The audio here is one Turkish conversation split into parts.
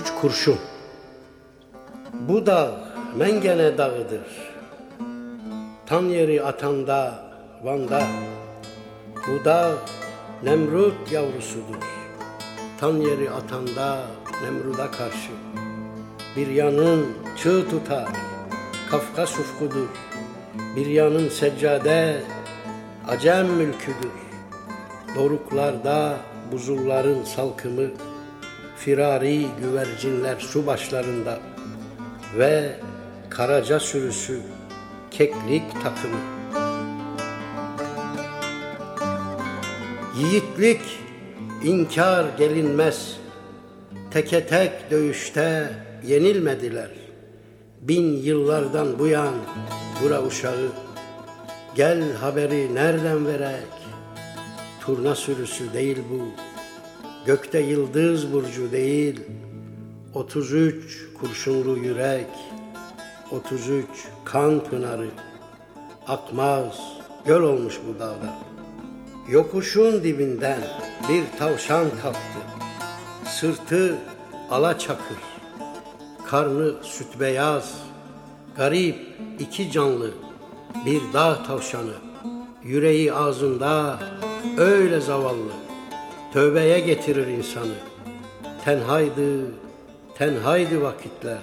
33 kurşun. Bu dağ Mengene dağıdır. Tan yeri atanda, Van'da. Bu dağ Nemrut yavrusudur. Tan yeri atanda, Nemrut'a karşı. Bir yanın çığ tutar, Kafkas ufkudur. Bir yanın seccade, Acem mülküdür. Doruklarda buzulların salkımı, firari güvercinler su başlarında ve karaca sürüsü keklik takımı. Yiğitlik inkar gelinmez, teke tek dövüşte yenilmediler. Bin yıllardan bu yan bura uşağı, gel haberi nereden verek, turna sürüsü değil bu, gökte yıldız burcu değil, 33 kurşunlu yürek, 33 kan pınarı, akmaz göl olmuş bu dağda. Yokuşun dibinden bir tavşan kalktı, sırtı ala çakır, karnı süt beyaz, garip iki canlı, bir dağ tavşanı, yüreği ağzında öyle zavallı, tövbeye getirir insanı. Tenhaydı, tenhaydı vakitler,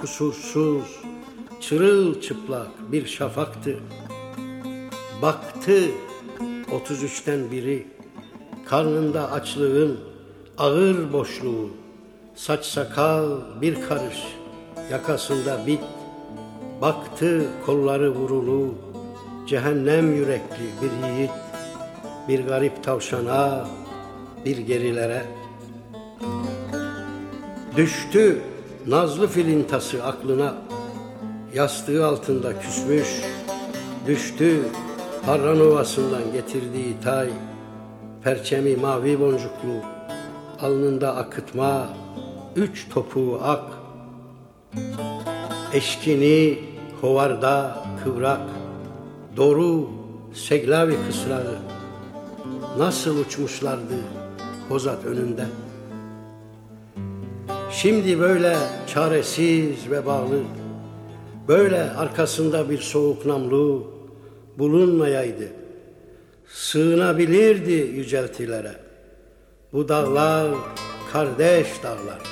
kusursuz, çırılçıplak bir şafaktı. Baktı 33'ten biri, karnında açlığın ağır boşluğu, saç sakal bir karış, yakasında bit, baktı kolları vurulu, cehennem yürekli bir yiğit, bir garip tavşana, bir gerilere. Düştü nazlı filintası aklına, yastığı altında küsmüş, düştü Harran Ovası'ndan getirdiği tay, perçemi mavi boncuklu, alnında akıtma, üç topuğu ak, eşkini hovarda kıvrak, doru seglavi kısrağı, nasıl uçmuşlardı Hozat önünde. Şimdi böyle çaresiz ve bağlı, böyle arkasında bir soğuk namlu bulunmayaydı. Sığınabilirdi yüceltilere. Bu dağlar kardeş dağlar,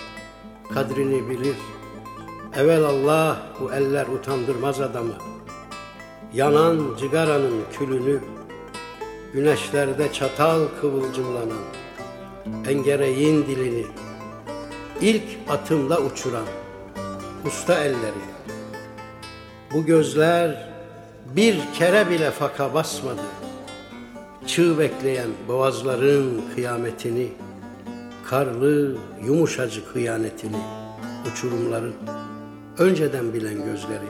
kadrini bilir. Evel Allah bu eller utandırmaz adamı. Yanan cigaranın külünü, güneşlerde çatal kıvılcımlanan, engereğin dilini, ilk atımla uçuran usta elleri. Bu gözler bir kere bile faka basmadı. Çığ bekleyen boğazların kıyametini, karlı yumuşacık hıyanetini, uçurumların önceden bilen gözleri,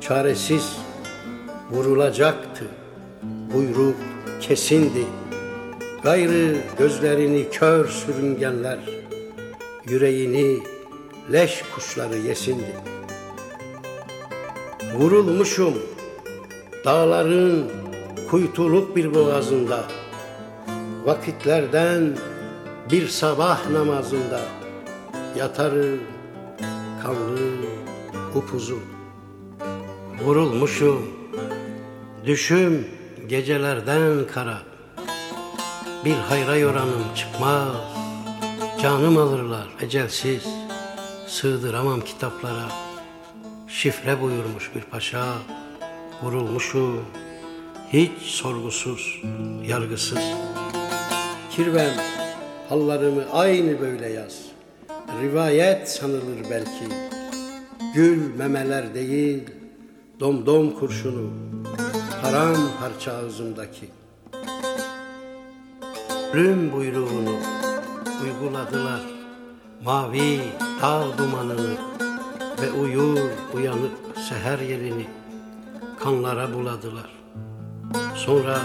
çaresiz vurulacaktı. Buyruk kesindi. Gayrı gözlerini kör sürüngenler, yüreğini leş kuşları yesindi. Vurulmuşum dağların kuytuluk bir boğazında, vakitlerden bir sabah namazında yatarı kanlı upuzun. Vurulmuşum, düşüm gecelerden kara, bir hayra yoranım çıkmaz, canım alırlar ecelsiz, sığdıramam kitaplara, şifre buyurmuş bir paşa, vurulmuşum, hiç sorgusuz, yargısız. Kirvem, hallarımı aynı böyle yaz. Rivayet sanılır belki. Gül memeler değil, domdom kurşunu, haram parça ağzımdaki. Ölüm buyruğunu uyguladılar, mavi dağ dumanını ve uyur uyanıp seher yelini kanlara buladılar. Sonra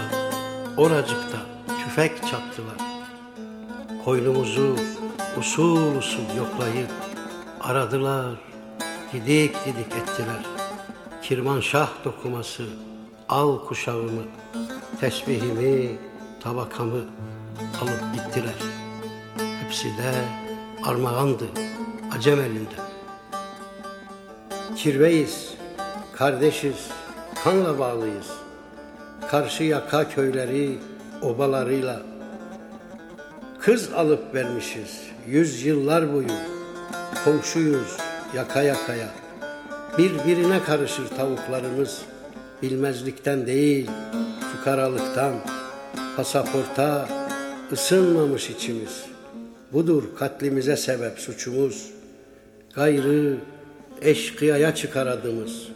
oracıkta tüfek çaktılar. Koynumuzu usul usul yoklayıp aradılar, didik didik ettiler. Kirmanşah dokuması, al kuşağımı, tesbihimi, tabakamı alıp gittiler. Hepsi de armağandı acem elinde. Kirveyiz, kardeşiz, kanla bağlıyız. Karşı yaka köyleri obalarıyla Kız alıp vermişiz yüz yıllar boyu Komşuyuz yaka yakaya Birbirine karışır tavuklarımız Bilmezlikten değil fukaralıktan Pasaporta ısınmamış içimiz Budur katlimize sebep suçumuz Gayrı eşkıyaya çıkar adımız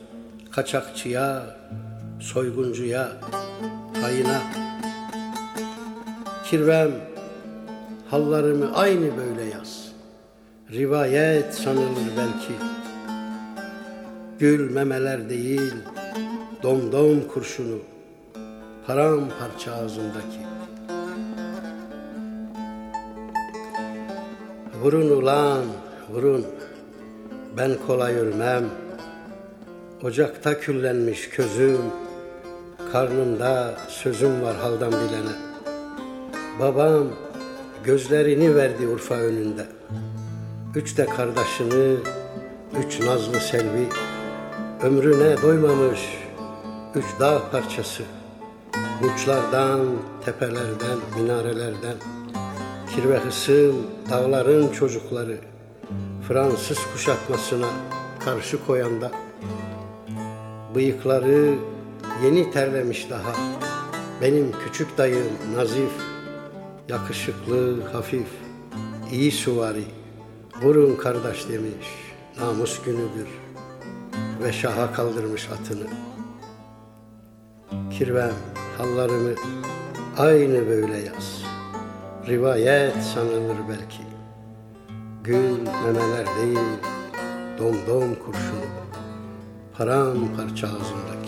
Kaçakçıya, soyguncuya, hayına Kirvem hallarımı aynı böyle yaz. Rivayet sanılır belki. Gül memeler değil, domdom kurşunu, paramparça ağzındaki. Vurun ulan, vurun, ben kolay ölmem. Ocakta küllenmiş közüm, karnımda sözüm var haldan bilene. Babam gözlerini verdi Urfa önünde. Üç de kardeşini, üç nazlı selvi, ömrüne doymamış üç dağ parçası. Uçlardan, tepelerden, minarelerden, kirve hısım dağların çocukları, Fransız kuşatmasına karşı koyanda, bıyıkları yeni terlemiş daha, benim küçük dayım Nazif, Yakışıklı, hafif, iyi suvari, vurun kardeş demiş, namus günüdür ve şaha kaldırmış atını. Kirvem hallarımı aynı böyle yaz, rivayet sanılır belki. Gül memeler değil, domdom kurşunu, paramparça ağzındaki.